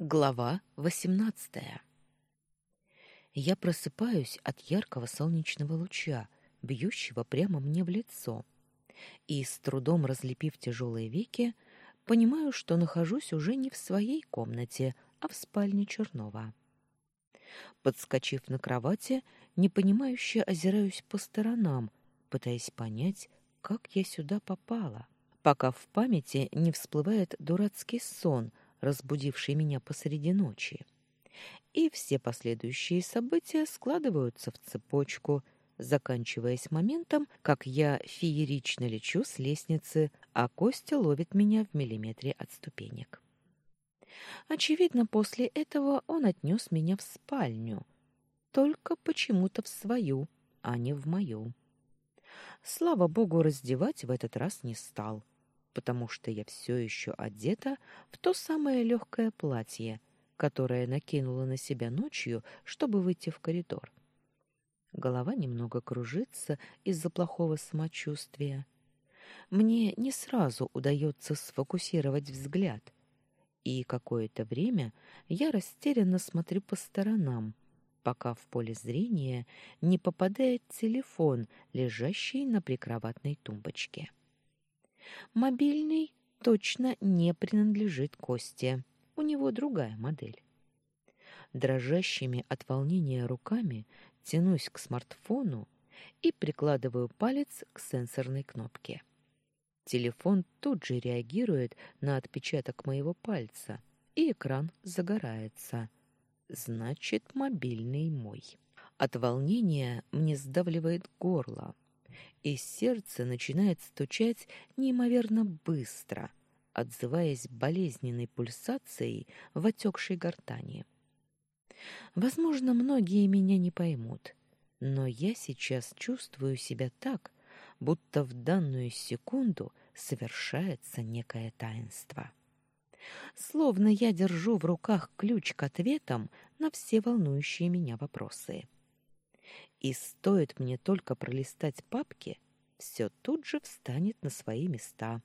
Глава восемнадцатая. Я просыпаюсь от яркого солнечного луча, бьющего прямо мне в лицо, и, с трудом разлепив тяжелые веки, понимаю, что нахожусь уже не в своей комнате, а в спальне Чернова. Подскочив на кровати, непонимающе озираюсь по сторонам, пытаясь понять, как я сюда попала, пока в памяти не всплывает дурацкий сон — разбудивший меня посреди ночи. И все последующие события складываются в цепочку, заканчиваясь моментом, как я феерично лечу с лестницы, а Костя ловит меня в миллиметре от ступенек. Очевидно, после этого он отнес меня в спальню, только почему-то в свою, а не в мою. Слава богу, раздевать в этот раз не стал — потому что я все еще одета в то самое легкое платье, которое накинула на себя ночью, чтобы выйти в коридор. Голова немного кружится из-за плохого самочувствия. Мне не сразу удается сфокусировать взгляд, и какое-то время я растерянно смотрю по сторонам, пока в поле зрения не попадает телефон, лежащий на прикроватной тумбочке. Мобильный точно не принадлежит Косте. У него другая модель. Дрожащими от волнения руками тянусь к смартфону и прикладываю палец к сенсорной кнопке. Телефон тут же реагирует на отпечаток моего пальца, и экран загорается. Значит, мобильный мой. От волнения мне сдавливает горло, и сердце начинает стучать неимоверно быстро, отзываясь болезненной пульсацией в отекшей гортани. Возможно, многие меня не поймут, но я сейчас чувствую себя так, будто в данную секунду совершается некое таинство. Словно я держу в руках ключ к ответам на все волнующие меня вопросы. И стоит мне только пролистать папки, все тут же встанет на свои места.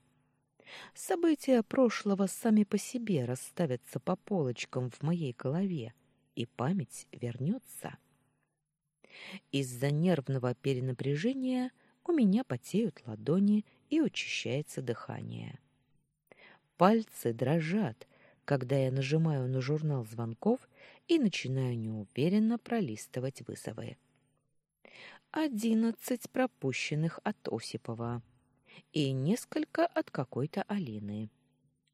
События прошлого сами по себе расставятся по полочкам в моей голове, и память вернется. Из-за нервного перенапряжения у меня потеют ладони и учащается дыхание. Пальцы дрожат, когда я нажимаю на журнал звонков и начинаю неуверенно пролистывать вызовы одиннадцать пропущенных от Осипова и несколько от какой-то Алины.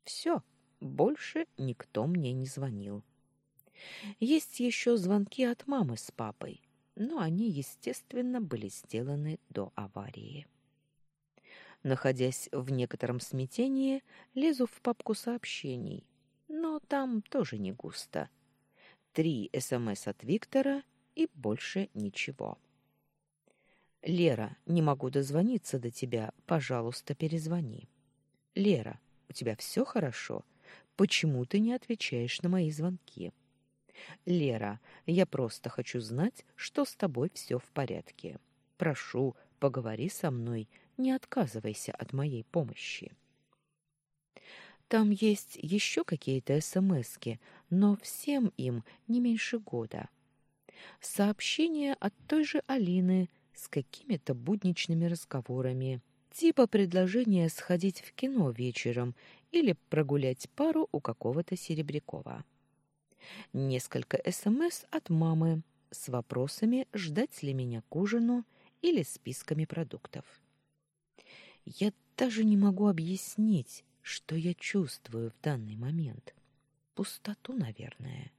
Все, больше никто мне не звонил. Есть еще звонки от мамы с папой, но они, естественно, были сделаны до аварии. Находясь в некотором смятении, лезу в папку сообщений, но там тоже не густо. Три СМС от Виктора и больше ничего. Лера, не могу дозвониться до тебя, пожалуйста, перезвони. Лера, у тебя все хорошо? Почему ты не отвечаешь на мои звонки? Лера, я просто хочу знать, что с тобой все в порядке. Прошу, поговори со мной, не отказывайся от моей помощи. Там есть еще какие-то СМСки, но всем им не меньше года. Сообщение от той же Алины с какими-то будничными разговорами, типа предложения сходить в кино вечером или прогулять пару у какого-то Серебрякова. Несколько СМС от мамы с вопросами, ждать ли меня к ужину или списками продуктов. Я даже не могу объяснить, что я чувствую в данный момент. Пустоту, наверное,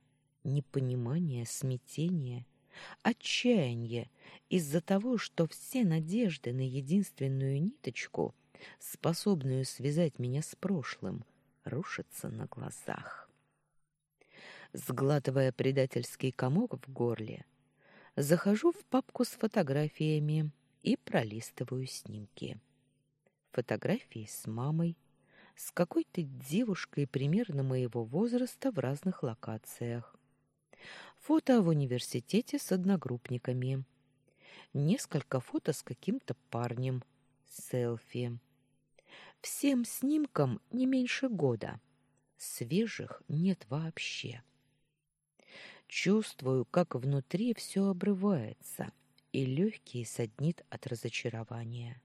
непонимание, смятение — отчаяние из-за того, что все надежды на единственную ниточку, способную связать меня с прошлым, рушатся на глазах. Сглатывая предательский комок в горле, захожу в папку с фотографиями и пролистываю снимки. Фотографии с мамой, с какой-то девушкой примерно моего возраста в разных локациях, фото в университете с одногруппниками, несколько фото с каким-то парнем, селфи. Всем снимкам не меньше года. свежих нет вообще. Чувствую, как внутри все обрывается, и легкие саднит от разочарования.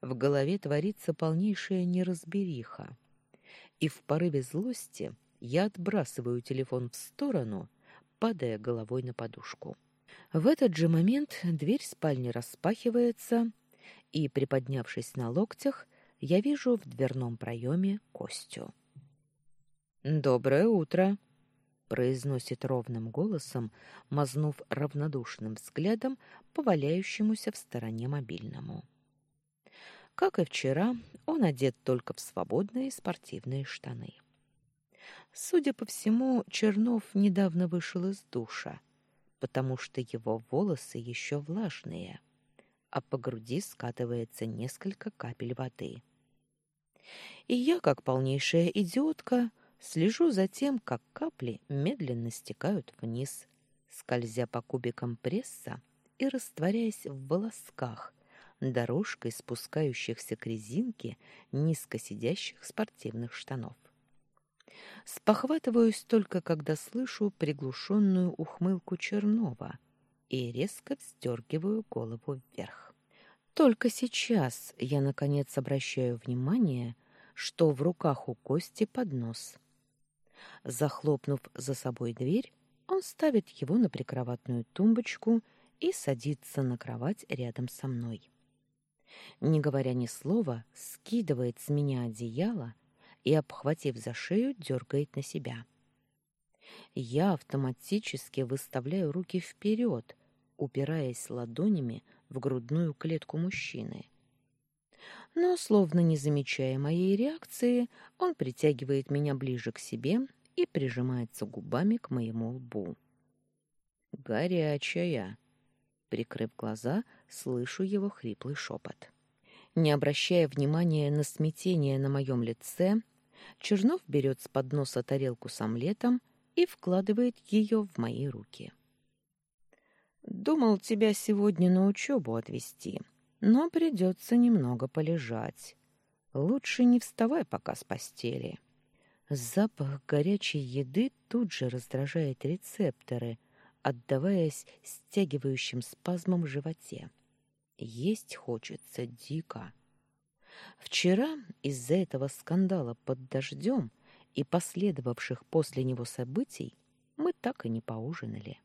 В голове творится полнейшая неразбериха, и в порыве злости я отбрасываю телефон в сторону, падая головой на подушку. В этот же момент дверь спальни распахивается, и, приподнявшись на локтях, я вижу в дверном проеме Костю. «Доброе утро!» — произносит ровным голосом, мазнув равнодушным взглядом по валяющемуся в стороне мобильному. Как и вчера, он одет только в свободные спортивные штаны. Судя по всему, Чернов недавно вышел из душа, потому что его волосы еще влажные, а по груди скатывается несколько капель воды. И я, как полнейшая идиотка, слежу за тем, как капли медленно стекают вниз, скользя по кубикам пресса и растворяясь в волосках, дорожкой спускающихся к резинке низко сидящих спортивных штанов. Спохватываюсь только, когда слышу приглушенную ухмылку Чернова и резко вздергиваю голову вверх. Только сейчас я, наконец, обращаю внимание, что в руках у Кости поднос. Захлопнув за собой дверь, он ставит его на прикроватную тумбочку и садится на кровать рядом со мной не говоря ни слова, скидывает с меня одеяло и, обхватив за шею, дергает на себя. Я автоматически выставляю руки вперед, упираясь ладонями в грудную клетку мужчины. Но, словно не замечая моей реакции, он притягивает меня ближе к себе и прижимается губами к моему лбу. «Горячая!» Прикрыв глаза, слышу его хриплый шепот. Не обращая внимания на смятение на моем лице, Чернов берет с подноса тарелку с омлетом и вкладывает ее в мои руки. «Думал тебя сегодня на учебу отвезти, но придется немного полежать. Лучше не вставай пока с постели». Запах горячей еды тут же раздражает рецепторы, отдаваясь стягивающим спазмом в животе. Есть хочется дико. Вчера из-за этого скандала под дождем и последовавших после него событий мы так и не поужинали.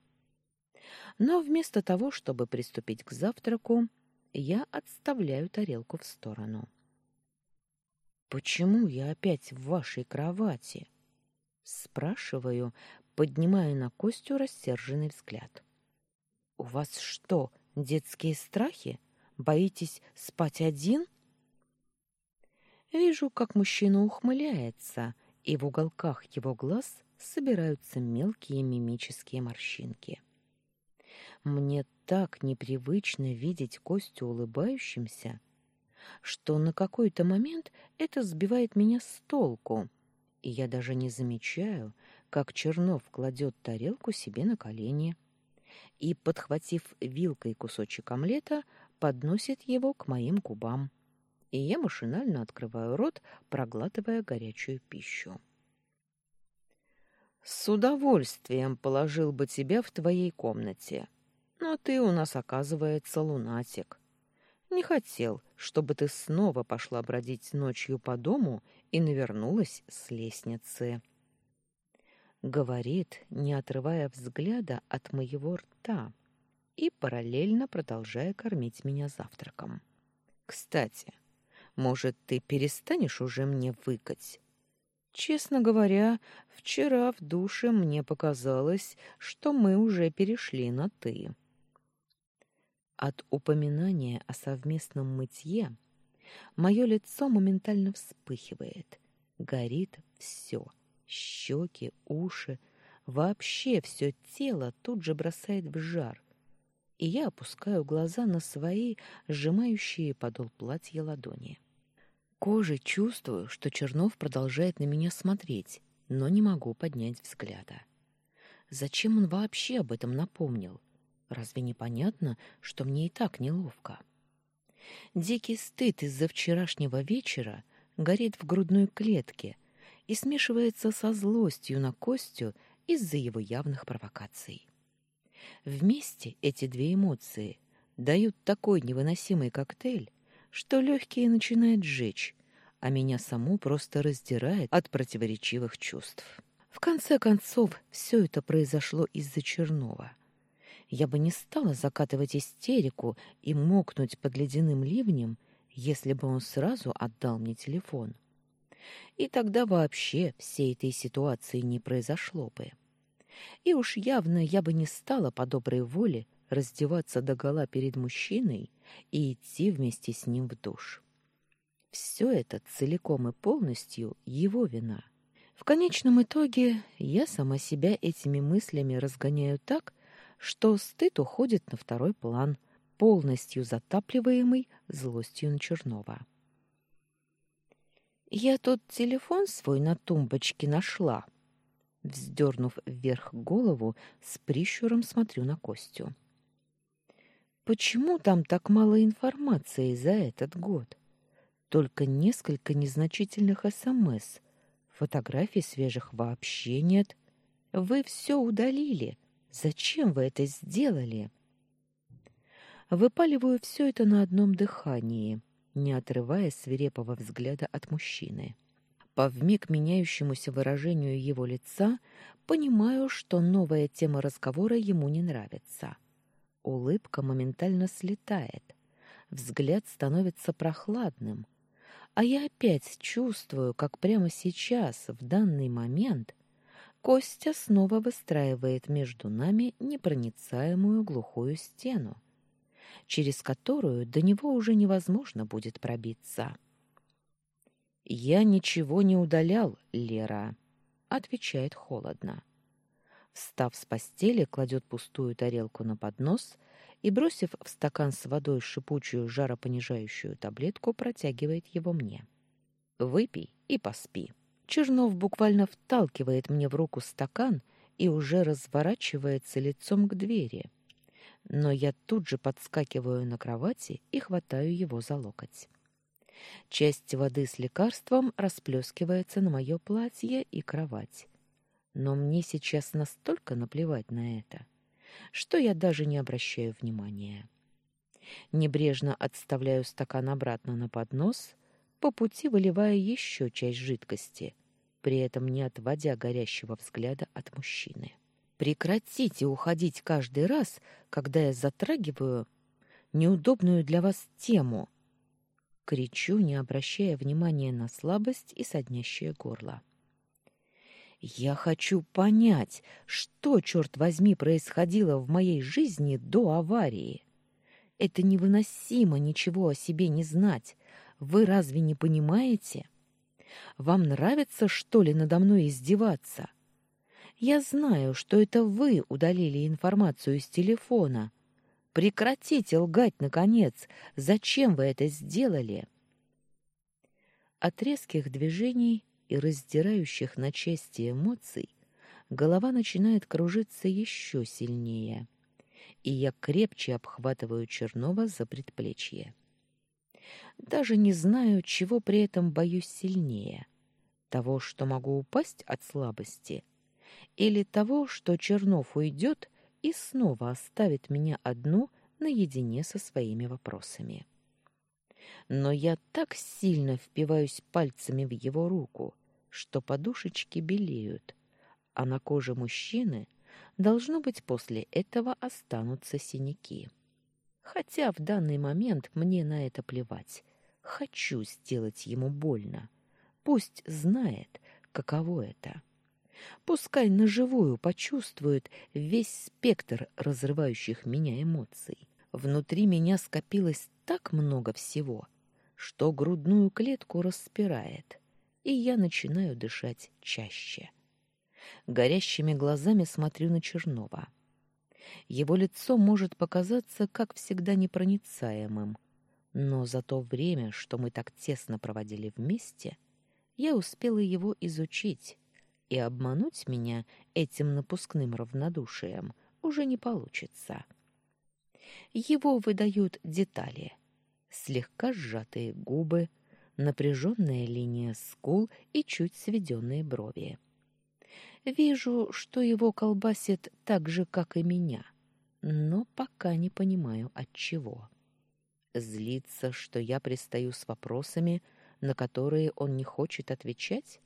Но вместо того, чтобы приступить к завтраку, я отставляю тарелку в сторону. «Почему я опять в вашей кровати?» Спрашиваю, поднимая на Костю рассерженный взгляд. «У вас что, детские страхи? Боитесь спать один?» Вижу, как мужчина ухмыляется, и в уголках его глаз собираются мелкие мимические морщинки. Мне так непривычно видеть Костю улыбающимся, что на какой-то момент это сбивает меня с толку, и я даже не замечаю, как Чернов кладет тарелку себе на колени и, подхватив вилкой кусочек омлета, подносит его к моим губам. И я машинально открываю рот, проглатывая горячую пищу. «С удовольствием положил бы тебя в твоей комнате, но ты у нас, оказывается, лунатик. Не хотел, чтобы ты снова пошла бродить ночью по дому и навернулась с лестницы» говорит, не отрывая взгляда от моего рта и параллельно продолжая кормить меня завтраком. Кстати, может, ты перестанешь уже мне выкать? Честно говоря, вчера в душе мне показалось, что мы уже перешли на ты. От упоминания о совместном мытье мое лицо моментально вспыхивает, горит все — щеки, уши, вообще все тело тут же бросает в жар. И я опускаю глаза на свои, сжимающие подол платья ладони. Кожей чувствую, что Чернов продолжает на меня смотреть, но не могу поднять взгляда. Зачем он вообще об этом напомнил? Разве не понятно, что мне и так неловко? Дикий стыд из-за вчерашнего вечера горит в грудной клетке — и смешивается со злостью на Костю из-за его явных провокаций. Вместе эти две эмоции дают такой невыносимый коктейль, что легкие начинает жечь, а меня саму просто раздирает от противоречивых чувств. В конце концов, все это произошло из-за Чернова. Я бы не стала закатывать истерику и мокнуть под ледяным ливнем, если бы он сразу отдал мне телефон. И тогда вообще всей этой ситуации не произошло бы. И уж явно я бы не стала по доброй воле раздеваться догола перед мужчиной и идти вместе с ним в душ. Все это целиком и полностью его вина. В конечном итоге я сама себя этими мыслями разгоняю так, что стыд уходит на второй план, полностью затапливаемый злостью на Чернова. «Я тут телефон свой на тумбочке нашла», Вздернув вверх голову, с прищуром смотрю на Костю. Почему там так мало информации за этот год? Только несколько незначительных СМС. Фотографий свежих вообще нет. Вы все удалили. Зачем вы это сделали? Выпаливаю все это на одном дыхании, не отрывая свирепого взгляда от мужчины. По вмиг меняющемуся выражению его лица понимаю, что новая тема разговора ему не нравится. — Улыбка моментально слетает. Взгляд становится прохладным. А я опять чувствую, как прямо сейчас, в данный момент, Костя снова выстраивает между нами непроницаемую глухую стену, через которую до него уже невозможно будет пробиться. «Я ничего не удалял, Лера», — отвечает холодно. Встав с постели, кладет пустую тарелку на поднос и, бросив в стакан с водой шипучую жаропонижающую таблетку, протягивает его мне. «Выпей и поспи». Чернов буквально вталкивает мне в руку стакан и уже разворачивается лицом к двери. Но я тут же подскакиваю на кровати и хватаю его за локоть. Часть воды с лекарством расплескивается на мое платье и кровать. Но мне сейчас настолько наплевать на это, что я даже не обращаю внимания. Небрежно отставляю стакан обратно на поднос, по пути выливая еще часть жидкости, при этом не отводя горящего взгляда от мужчины. Прекратите уходить каждый раз, когда я затрагиваю неудобную для вас тему. Кричу, не обращая внимания на слабость и соднящее горло. Я хочу понять, что, черт возьми, происходило в моей жизни до аварии. Это невыносимо ничего о себе не знать. Вы разве не понимаете? Вам нравится, что ли, надо мной издеваться? Я знаю, что это вы удалили информацию из телефона. Прекратите лгать, наконец. Зачем вы это сделали? От резких движений и раздирающих на части эмоций, голова начинает кружиться еще сильнее, и я крепче обхватываю Чернова за предплечье. Даже не знаю, чего при этом боюсь сильнее — того, что могу упасть от слабости, или того, что Чернов уйдет и снова оставит меня одну наедине со своими вопросами. Но я так сильно впиваюсь пальцами в его руку, что подушечки белеют, а на коже мужчины должно быть после этого останутся синяки. Хотя в данный момент мне на это плевать. Хочу сделать ему больно. Пусть знает, каково это. Пускай наживую почувствует весь спектр разрывающих меня эмоций. Внутри меня скопилось так много всего, что грудную клетку распирает и я начинаю дышать чаще. Горящими глазами смотрю на Чернова. Его лицо может показаться, как всегда, непроницаемым, но за то время, что мы так тесно проводили вместе, я успела его изучить, и обмануть меня этим напускным равнодушием уже не получится. Его выдают детали. Слегка сжатые губы, напряженная линия скул и чуть сведенные брови. Вижу, что его колбасит так же, как и меня, но пока не понимаю, от чего. Злится, что я пристаю с вопросами, на которые он не хочет отвечать?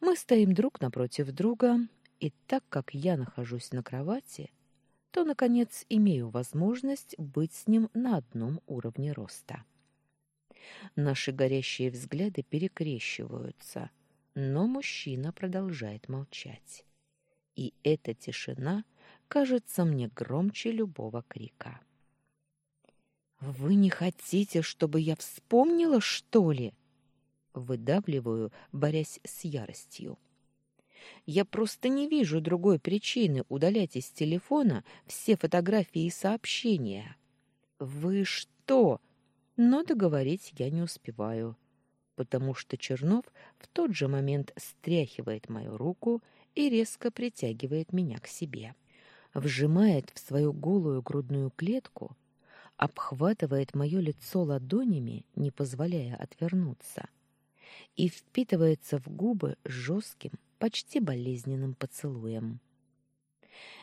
Мы стоим друг напротив друга, и так как я нахожусь на кровати, то, наконец, имею возможность быть с ним на одном уровне роста. Наши горящие взгляды перекрещиваются, но мужчина продолжает молчать. И эта тишина кажется мне громче любого крика. «Вы не хотите, чтобы я вспомнила, что ли?» Выдавливаю, борясь с яростью. Я просто не вижу другой причины удалять из телефона все фотографии и сообщения. Вы что? Но договорить я не успеваю, потому что Чернов в тот же момент стряхивает мою руку и резко притягивает меня к себе. Вжимает в свою голую грудную клетку, обхватывает мое лицо ладонями, не позволяя отвернуться, и впитывается в губы жестким, почти болезненным поцелуем.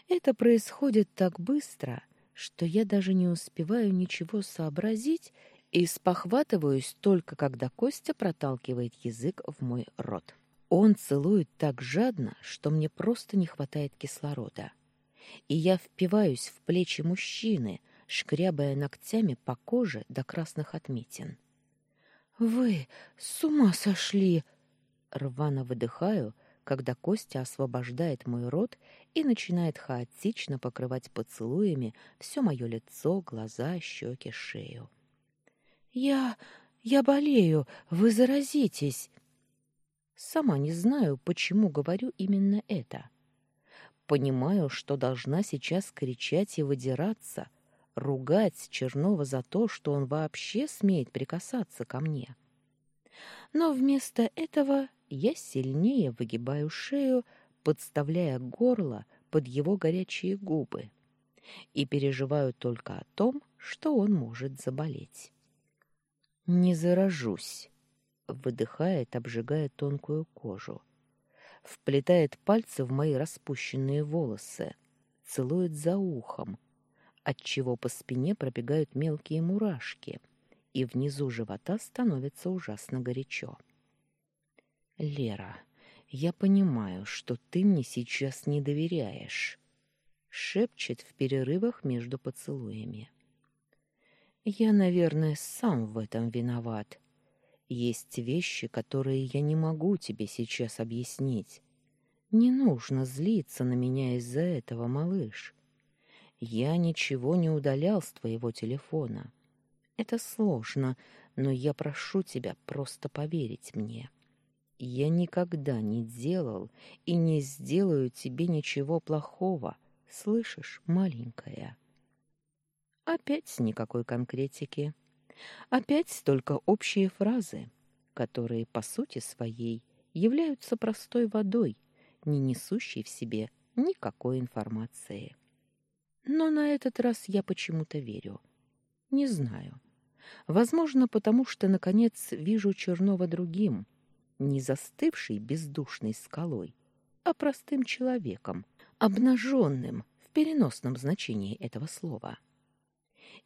Это происходит так быстро, что я даже не успеваю ничего сообразить и спохватываюсь только когда Костя проталкивает язык в мой рот. Он целует так жадно, что мне просто не хватает кислорода. И я впиваюсь в плечи мужчины, шкрябая ногтями по коже до красных отметин. «Вы с ума сошли!» Рвано выдыхаю, когда Костя освобождает мой рот и начинает хаотично покрывать поцелуями все мое лицо, глаза, щеки, шею. «Я... я болею, вы заразитесь!» Сама не знаю, почему говорю именно это. Понимаю, что должна сейчас кричать и выдираться, ругать Чернова за то, что он вообще смеет прикасаться ко мне. Но вместо этого я сильнее выгибаю шею, подставляя горло под его горячие губы, и переживаю только о том, что он может заболеть. «Не заражусь», — выдыхает, обжигая тонкую кожу. Вплетает пальцы в мои распущенные волосы, целует за ухом, отчего по спине пробегают мелкие мурашки, и внизу живота становится ужасно горячо. Лера, я понимаю, что ты мне сейчас не доверяешь, шепчет в перерывах между поцелуями. Я, наверное, сам в этом виноват. Есть вещи, которые я не могу тебе сейчас объяснить. Не нужно злиться на меня из-за этого, малыш. Я ничего не удалял с твоего телефона. Это сложно, но я прошу тебя просто поверить мне. Я никогда не делал и не сделаю тебе ничего плохого, слышишь, маленькая? Опять никакой конкретики. Опять только общие фразы, которые по сути своей являются простой водой, не несущей в себе никакой информации. Но на этот раз я почему-то верю. Не знаю. Возможно, потому что, наконец, вижу Чернова другим, не застывшей бездушной скалой, а простым человеком, обнаженным в переносном значении этого слова.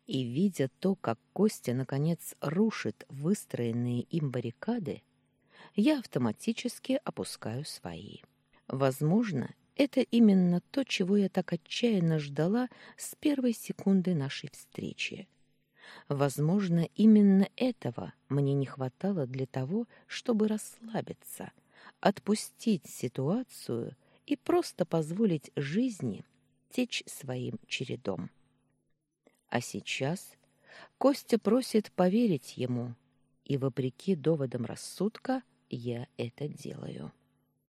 И видя то, как Костя наконец рушит выстроенные им баррикады, я автоматически опускаю свои. Возможно, это именно то, чего я так отчаянно ждала с первой секунды нашей встречи. Возможно, именно этого мне не хватало для того, чтобы расслабиться, отпустить ситуацию и просто позволить жизни течь своим чередом. А сейчас Костя просит поверить ему, и вопреки доводам рассудка я это делаю.